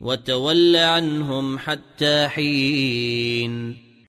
وتول عنهم حتى حين.